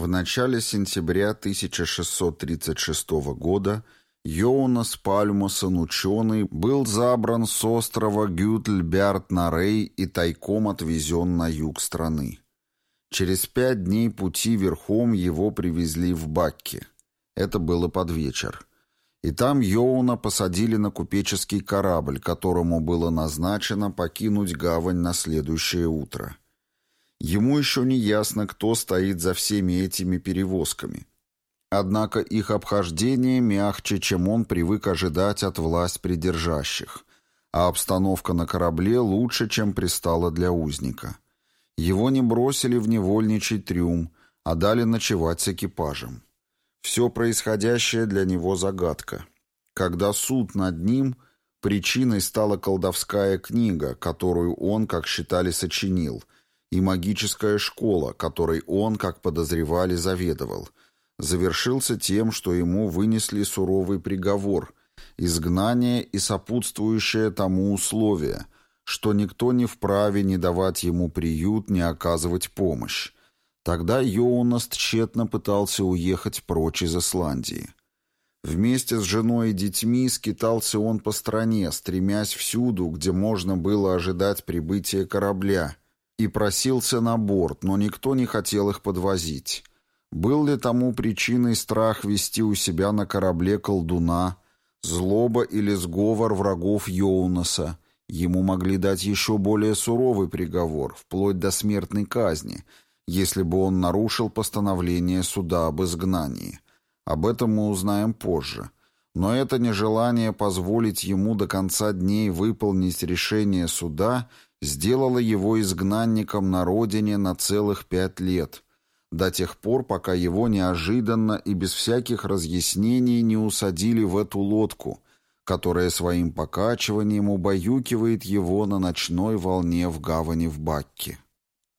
В начале сентября 1636 года Йоунас Пальмусон, ученый, был забран с острова Гютльберт на Рей и тайком отвезен на юг страны. Через пять дней пути верхом его привезли в Бакки. Это было под вечер. И там Йоуна посадили на купеческий корабль, которому было назначено покинуть гавань на следующее утро. Ему еще не ясно, кто стоит за всеми этими перевозками. Однако их обхождение мягче, чем он привык ожидать от власть придержащих, а обстановка на корабле лучше, чем пристала для узника. Его не бросили в невольничий трюм, а дали ночевать с экипажем. Все происходящее для него загадка. Когда суд над ним, причиной стала колдовская книга, которую он, как считали, сочинил – и магическая школа, которой он, как подозревали, заведовал, завершился тем, что ему вынесли суровый приговор – изгнание и сопутствующее тому условие, что никто не вправе не давать ему приют, не оказывать помощь. Тогда Йоунас тщетно пытался уехать прочь из Исландии. Вместе с женой и детьми скитался он по стране, стремясь всюду, где можно было ожидать прибытия корабля – и просился на борт, но никто не хотел их подвозить. Был ли тому причиной страх вести у себя на корабле колдуна, злоба или сговор врагов Йоунаса? Ему могли дать еще более суровый приговор, вплоть до смертной казни, если бы он нарушил постановление суда об изгнании. Об этом мы узнаем позже. Но это нежелание позволить ему до конца дней выполнить решение суда – сделала его изгнанником на родине на целых пять лет, до тех пор, пока его неожиданно и без всяких разъяснений не усадили в эту лодку, которая своим покачиванием убаюкивает его на ночной волне в гавани в Бакке.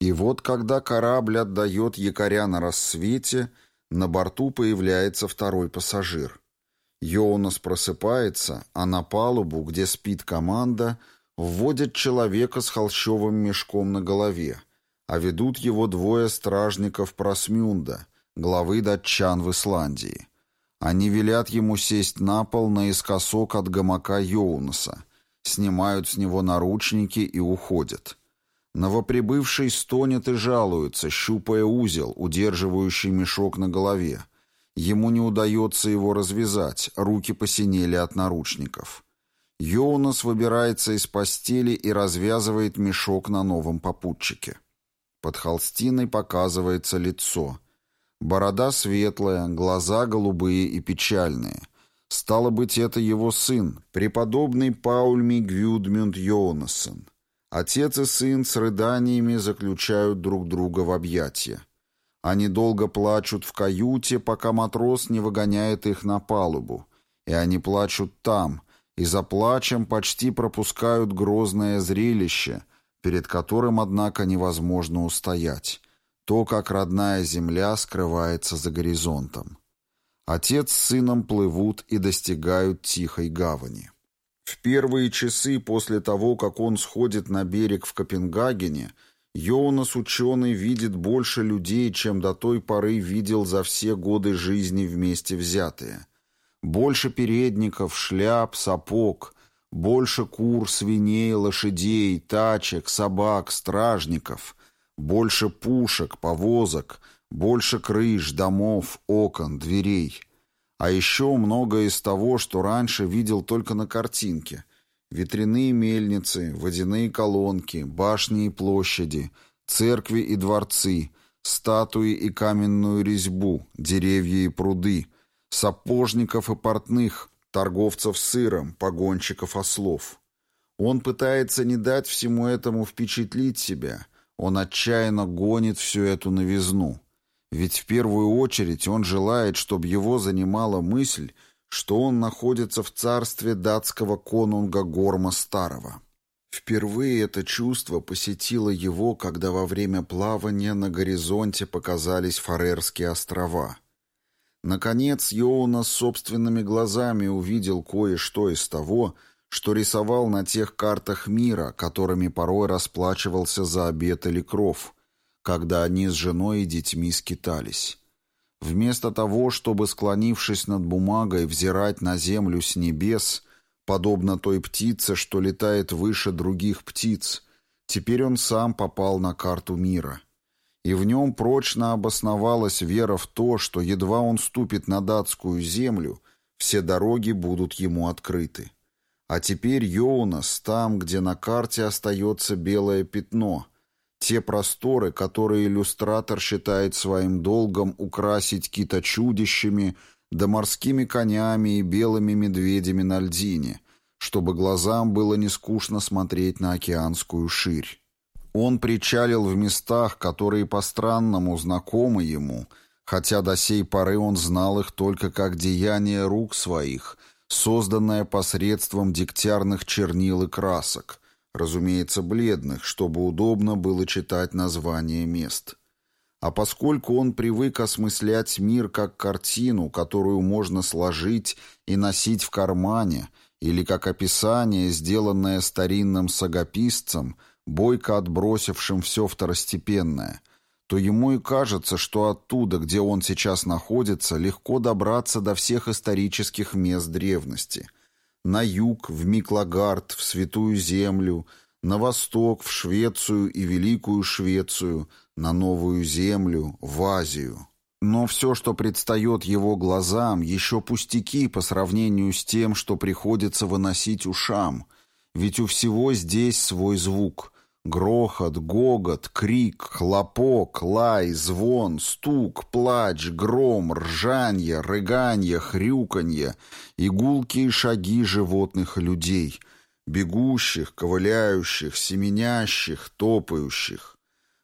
И вот когда корабль отдает якоря на рассвете, на борту появляется второй пассажир. Йонас просыпается, а на палубу, где спит команда, вводят человека с холщовым мешком на голове, а ведут его двое стражников Просмюнда, главы датчан в Исландии. Они велят ему сесть на пол наискосок от гамака Йоунаса, снимают с него наручники и уходят. Новоприбывший стонет и жалуется, щупая узел, удерживающий мешок на голове. Ему не удается его развязать, руки посинели от наручников. Йоунас выбирается из постели и развязывает мешок на новом попутчике. Под холстиной показывается лицо. Борода светлая, глаза голубые и печальные. Стало быть, это его сын, преподобный Паульми Гвюдмюнд Йонасон. Отец и сын с рыданиями заключают друг друга в объятия. Они долго плачут в каюте, пока матрос не выгоняет их на палубу. И они плачут там, и за плачем почти пропускают грозное зрелище, перед которым, однако, невозможно устоять. То, как родная земля скрывается за горизонтом. Отец с сыном плывут и достигают тихой гавани. В первые часы после того, как он сходит на берег в Копенгагене, Йонас ученый видит больше людей, чем до той поры видел за все годы жизни вместе взятые. Больше передников, шляп, сапог, больше кур, свиней, лошадей, тачек, собак, стражников, больше пушек, повозок, больше крыш, домов, окон, дверей. А еще многое из того, что раньше видел только на картинке. Ветряные мельницы, водяные колонки, башни и площади, церкви и дворцы, статуи и каменную резьбу, деревья и пруды — сапожников и портных, торговцев сыром, погонщиков ослов. Он пытается не дать всему этому впечатлить себя, он отчаянно гонит всю эту новизну. Ведь в первую очередь он желает, чтобы его занимала мысль, что он находится в царстве датского конунга Горма Старого. Впервые это чувство посетило его, когда во время плавания на горизонте показались Фарерские острова – Наконец Йоуна собственными глазами увидел кое-что из того, что рисовал на тех картах мира, которыми порой расплачивался за обед или кров, когда они с женой и детьми скитались. Вместо того, чтобы, склонившись над бумагой, взирать на землю с небес, подобно той птице, что летает выше других птиц, теперь он сам попал на карту мира. И в нем прочно обосновалась вера в то, что едва он ступит на датскую землю, все дороги будут ему открыты. А теперь Йоунас там, где на карте остается белое пятно, те просторы, которые иллюстратор считает своим долгом украсить кита-чудищами, да морскими конями и белыми медведями на льдине, чтобы глазам было не скучно смотреть на океанскую ширь. Он причалил в местах, которые по-странному знакомы ему, хотя до сей поры он знал их только как деяние рук своих, созданное посредством дегтярных чернил и красок, разумеется, бледных, чтобы удобно было читать названия мест. А поскольку он привык осмыслять мир как картину, которую можно сложить и носить в кармане, или как описание, сделанное старинным сагописцем, бойко отбросившим все второстепенное, то ему и кажется, что оттуда, где он сейчас находится, легко добраться до всех исторических мест древности – на юг, в Миклагард, в Святую Землю, на восток, в Швецию и Великую Швецию, на Новую Землю, в Азию. Но все, что предстает его глазам, еще пустяки по сравнению с тем, что приходится выносить ушам, ведь у всего здесь свой звук, Грохот, гогот, крик, хлопок, лай, звон, стук, плач, гром, ржанье, рыганье, хрюканье, игулки шаги животных и людей, бегущих, ковыляющих, семенящих, топающих.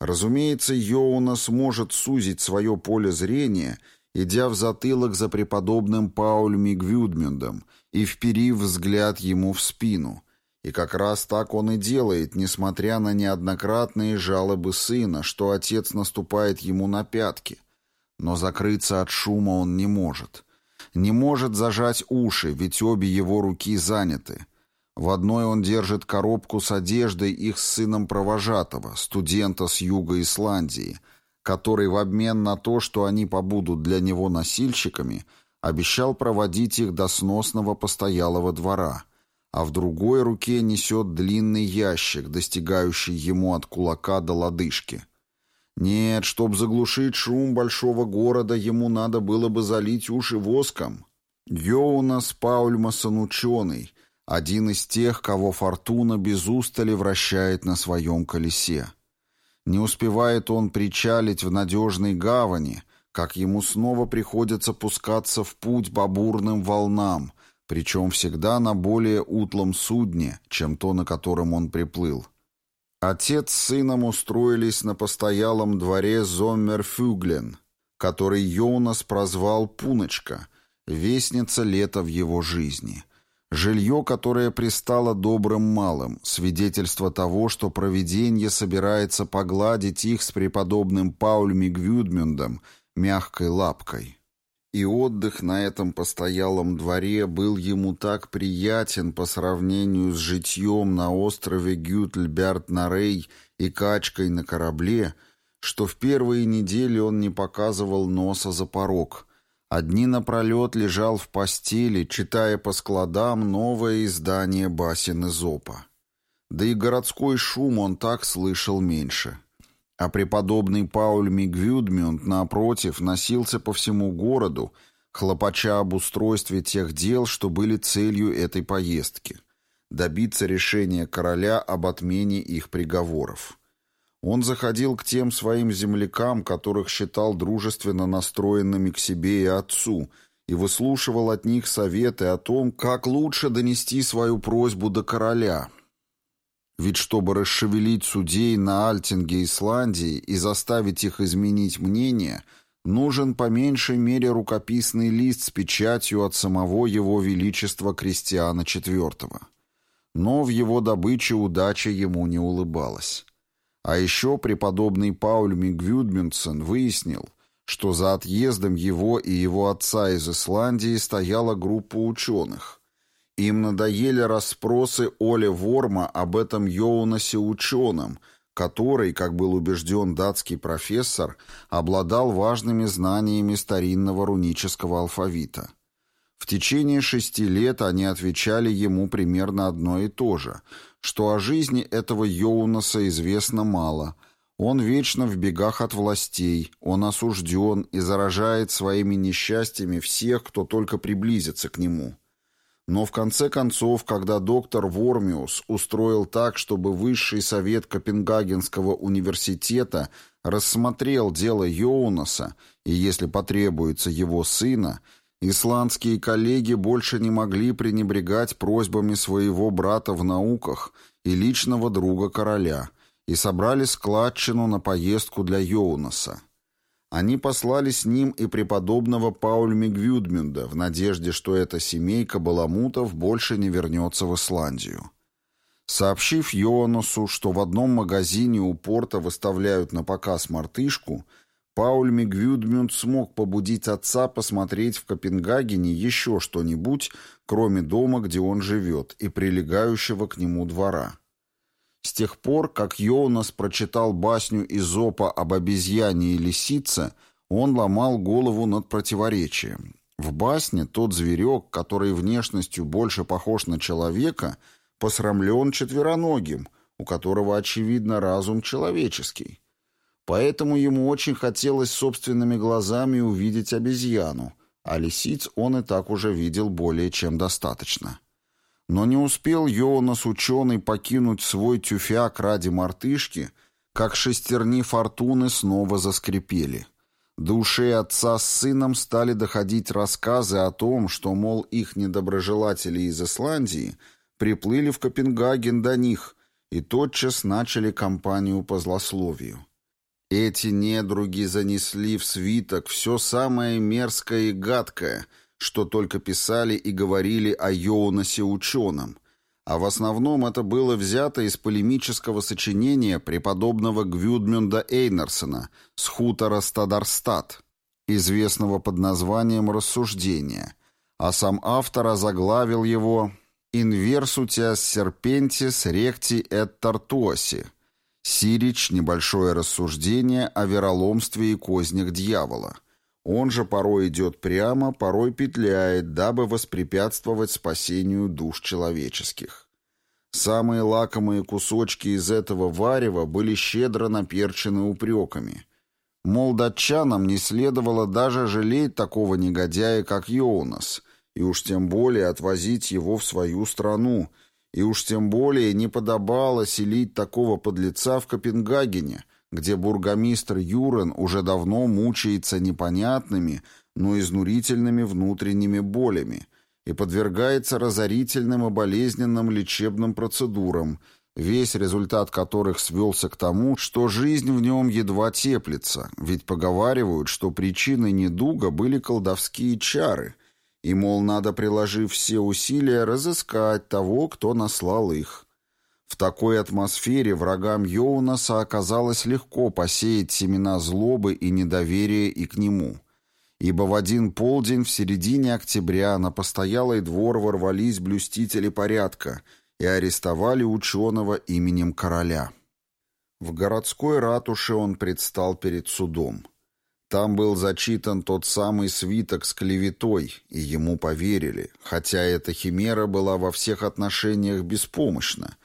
Разумеется, Йоуна сможет сузить свое поле зрения, идя в затылок за преподобным Пауль Гвюдмюндом и вперив взгляд ему в спину — и как раз так он и делает, несмотря на неоднократные жалобы сына, что отец наступает ему на пятки. Но закрыться от шума он не может. Не может зажать уши, ведь обе его руки заняты. В одной он держит коробку с одеждой их с сыном провожатого, студента с юга Исландии, который в обмен на то, что они побудут для него носильщиками, обещал проводить их до сносного постоялого двора — а в другой руке несет длинный ящик, достигающий ему от кулака до лодыжки. Нет, чтобы заглушить шум большого города, ему надо было бы залить уши воском. Йоунас Паульмасон ученый, один из тех, кого фортуна без устали вращает на своем колесе. Не успевает он причалить в надежной гавани, как ему снова приходится пускаться в путь бурным волнам, причем всегда на более утлом судне, чем то, на котором он приплыл. Отец с сыном устроились на постоялом дворе Зоммерфюглен, который Йонас прозвал «Пуночка», вестница лета в его жизни. Жилье, которое пристало добрым малым, свидетельство того, что провидение собирается погладить их с преподобным Паульми Гвюдмюндом мягкой лапкой. И отдых на этом постоялом дворе был ему так приятен по сравнению с житьем на острове Гютльберт-Нарей и качкой на корабле, что в первые недели он не показывал носа за порог. Одни напролет лежал в постели, читая по складам новое издание басен Изопа. Да и городской шум он так слышал меньше. А преподобный Пауль Мигвюдмюнд, напротив, носился по всему городу, хлопача об устройстве тех дел, что были целью этой поездки — добиться решения короля об отмене их приговоров. Он заходил к тем своим землякам, которых считал дружественно настроенными к себе и отцу, и выслушивал от них советы о том, как лучше донести свою просьбу до короля, ведь чтобы расшевелить судей на Альтинге Исландии и заставить их изменить мнение, нужен по меньшей мере рукописный лист с печатью от самого его величества Кристиана IV. Но в его добыче удача ему не улыбалась. А еще преподобный Пауль Мигвюдмюнсен выяснил, что за отъездом его и его отца из Исландии стояла группа ученых, им надоели расспросы Оли Ворма об этом Йоунасе ученом, который, как был убежден датский профессор, обладал важными знаниями старинного рунического алфавита. В течение шести лет они отвечали ему примерно одно и то же, что о жизни этого Йоунаса известно мало. Он вечно в бегах от властей, он осужден и заражает своими несчастьями всех, кто только приблизится к нему. Но в конце концов, когда доктор Вормиус устроил так, чтобы Высший совет Копенгагенского университета рассмотрел дело Йоунаса и, если потребуется, его сына – Исландские коллеги больше не могли пренебрегать просьбами своего брата в науках и личного друга короля и собрали складчину на поездку для Йоунаса. Они послали с ним и преподобного Паульми Гвюдмюнда в надежде, что эта семейка баламутов больше не вернется в Исландию. Сообщив Йоаннусу, что в одном магазине у порта выставляют на показ мартышку – Пауль Мигвюдмюнд смог побудить отца посмотреть в Копенгагене еще что-нибудь, кроме дома, где он живет, и прилегающего к нему двора. С тех пор, как Йонас прочитал басню Изопа об обезьяне и лисице, он ломал голову над противоречием. В басне тот зверек, который внешностью больше похож на человека, посрамлен четвероногим, у которого, очевидно, разум человеческий. Поэтому ему очень хотелось собственными глазами увидеть обезьяну, а лисиц он и так уже видел более чем достаточно. Но не успел Йонас ученый покинуть свой тюфяк ради мартышки, как шестерни фортуны снова заскрипели. До ушей отца с сыном стали доходить рассказы о том, что, мол, их недоброжелатели из Исландии приплыли в Копенгаген до них и тотчас начали кампанию по злословию. Эти недруги занесли в свиток все самое мерзкое и гадкое, что только писали и говорили о Йоунасе ученом, а в основном это было взято из полемического сочинения преподобного Гвюдмюнда Эйнерсона с хутора Стадарстад, известного под названием «Рассуждение», а сам автор озаглавил его «Inversutias serpentis recti et tortuosi» Сирич – небольшое рассуждение о вероломстве и кознях дьявола. Он же порой идет прямо, порой петляет, дабы воспрепятствовать спасению душ человеческих. Самые лакомые кусочки из этого варева были щедро наперчены упреками. Мол, датчанам не следовало даже жалеть такого негодяя, как Йоунас, и уж тем более отвозить его в свою страну – и уж тем более не подобало селить такого подлеца в Копенгагене, где бургомистр Юрен уже давно мучается непонятными, но изнурительными внутренними болями и подвергается разорительным и болезненным лечебным процедурам, весь результат которых свелся к тому, что жизнь в нем едва теплится, ведь поговаривают, что причиной недуга были колдовские чары – и, мол, надо, приложив все усилия, разыскать того, кто наслал их. В такой атмосфере врагам Йоунаса оказалось легко посеять семена злобы и недоверия и к нему. Ибо в один полдень в середине октября на постоялый двор ворвались блюстители порядка и арестовали ученого именем короля. В городской ратуше он предстал перед судом. Там был зачитан тот самый свиток с клеветой, и ему поверили, хотя эта химера была во всех отношениях беспомощна.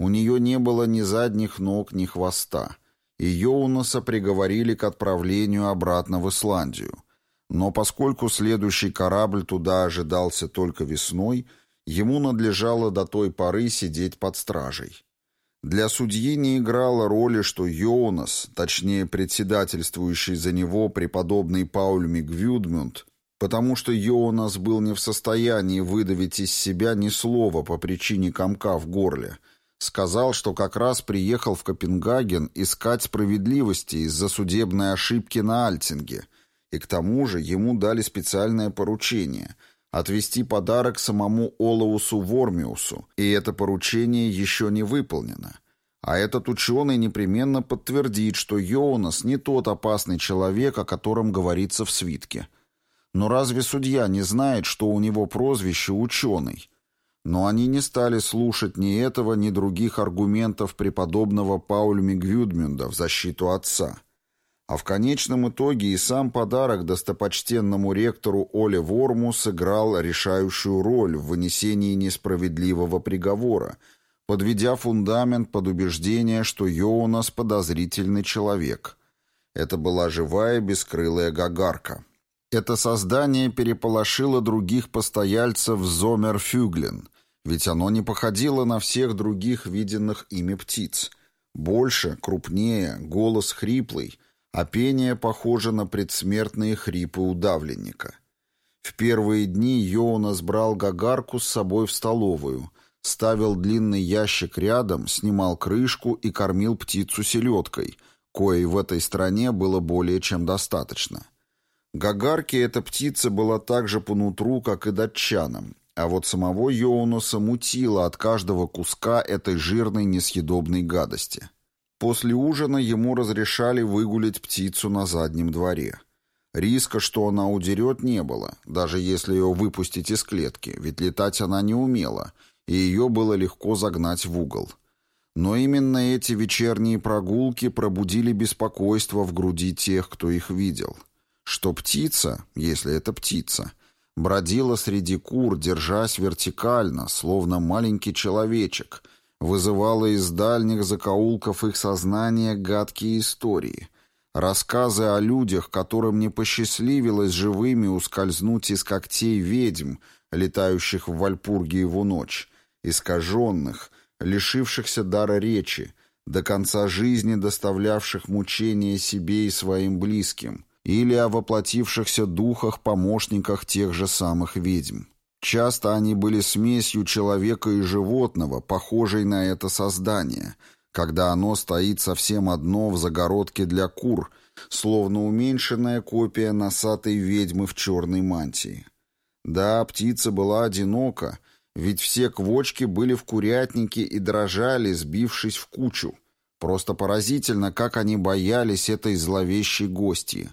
У нее не было ни задних ног, ни хвоста. И Йоунаса приговорили к отправлению обратно в Исландию. Но поскольку следующий корабль туда ожидался только весной, ему надлежало до той поры сидеть под стражей. Для судьи не играло роли, что Йонас, точнее председательствующий за него преподобный Пауль Мигвюдмюнд, потому что Йонас был не в состоянии выдавить из себя ни слова по причине комка в горле, сказал, что как раз приехал в Копенгаген искать справедливости из-за судебной ошибки на Альтинге, и к тому же ему дали специальное поручение – отвести подарок самому Олаусу Вормиусу, и это поручение еще не выполнено. А этот ученый непременно подтвердит, что Йоунас не тот опасный человек, о котором говорится в свитке. Но разве судья не знает, что у него прозвище «ученый»? Но они не стали слушать ни этого, ни других аргументов преподобного Паульми Гвюдмюнда в защиту отца. А в конечном итоге и сам подарок достопочтенному ректору Оле Ворму сыграл решающую роль в вынесении несправедливого приговора, подведя фундамент под убеждение, что Йоунас подозрительный человек. Это была живая бескрылая гагарка. Это создание переполошило других постояльцев Зомерфюглен, ведь оно не походило на всех других виденных ими птиц. Больше, крупнее, голос хриплый, а пение похоже на предсмертные хрипы удавленника. В первые дни Йоунас брал гагарку с собой в столовую, ставил длинный ящик рядом, снимал крышку и кормил птицу селедкой, коей в этой стране было более чем достаточно. Гагарке эта птица была так же по нутру, как и датчанам, а вот самого Йоунуса мутило от каждого куска этой жирной несъедобной гадости. После ужина ему разрешали выгулить птицу на заднем дворе. Риска, что она удерет, не было, даже если ее выпустить из клетки, ведь летать она не умела, и ее было легко загнать в угол. Но именно эти вечерние прогулки пробудили беспокойство в груди тех, кто их видел — что птица, если это птица, бродила среди кур, держась вертикально, словно маленький человечек, вызывала из дальних закоулков их сознания гадкие истории, рассказы о людях, которым не посчастливилось живыми ускользнуть из когтей ведьм, летающих в Вальпургиеву ночь, искаженных, лишившихся дара речи, до конца жизни доставлявших мучения себе и своим близким, или о воплотившихся духах-помощниках тех же самых ведьм. Часто они были смесью человека и животного, похожей на это создание, когда оно стоит совсем одно в загородке для кур, словно уменьшенная копия носатой ведьмы в черной мантии. Да, птица была одинока, ведь все квочки были в курятнике и дрожали, сбившись в кучу. Просто поразительно, как они боялись этой зловещей гости.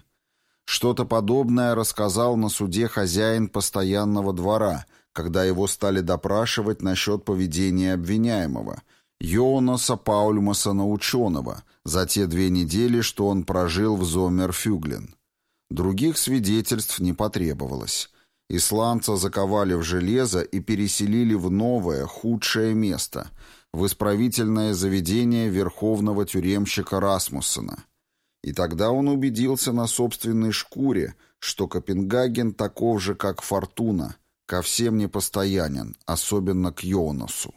Что-то подобное рассказал на суде хозяин постоянного двора, когда его стали допрашивать насчет поведения обвиняемого, Йонаса Паульмасона ученого, за те две недели, что он прожил в Зомерфюглен. Других свидетельств не потребовалось. Исландца заковали в железо и переселили в новое, худшее место, в исправительное заведение верховного тюремщика Расмуссена. И тогда он убедился на собственной шкуре, что Копенгаген таков же, как Фортуна, ко всем непостоянен, особенно к Йонасу.